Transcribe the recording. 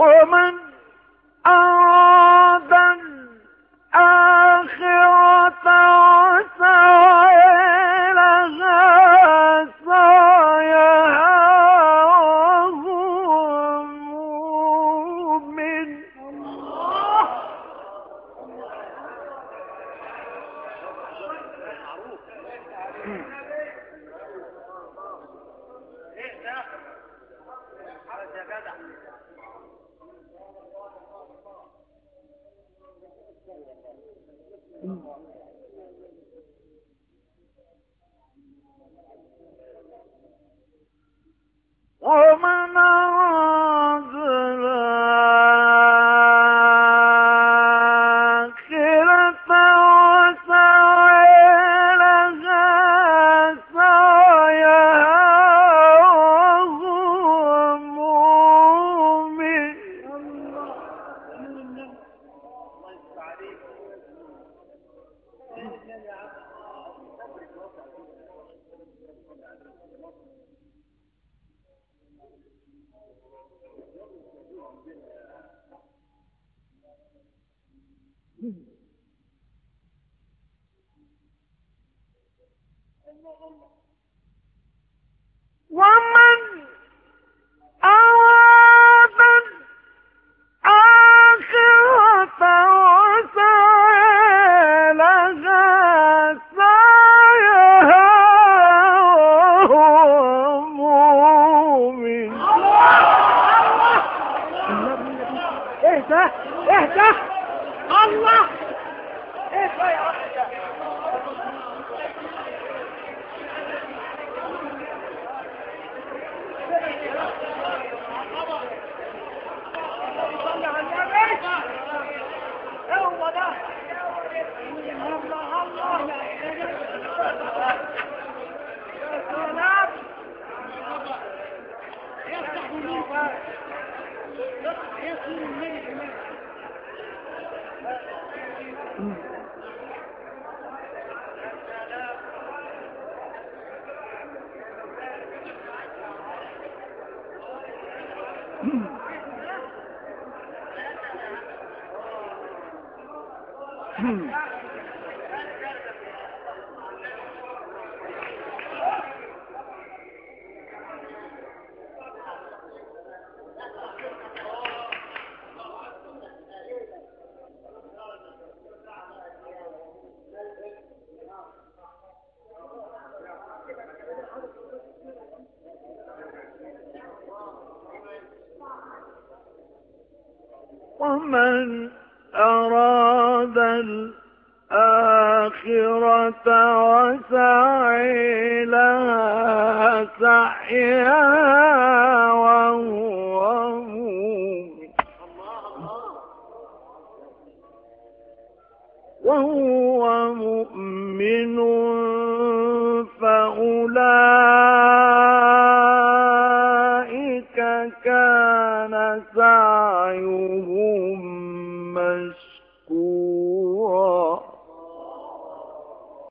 ومن أراد الآخرة وسعى لها سعيها ومن أراد الآخرة وسعى لها سعيها وهو مؤمن اهدى اهدى Mm-hmm. ومن أراد الآخرة وسعي لها سعيها وهو مؤمن. وهو مؤمن فأولئك سعيهم مشكور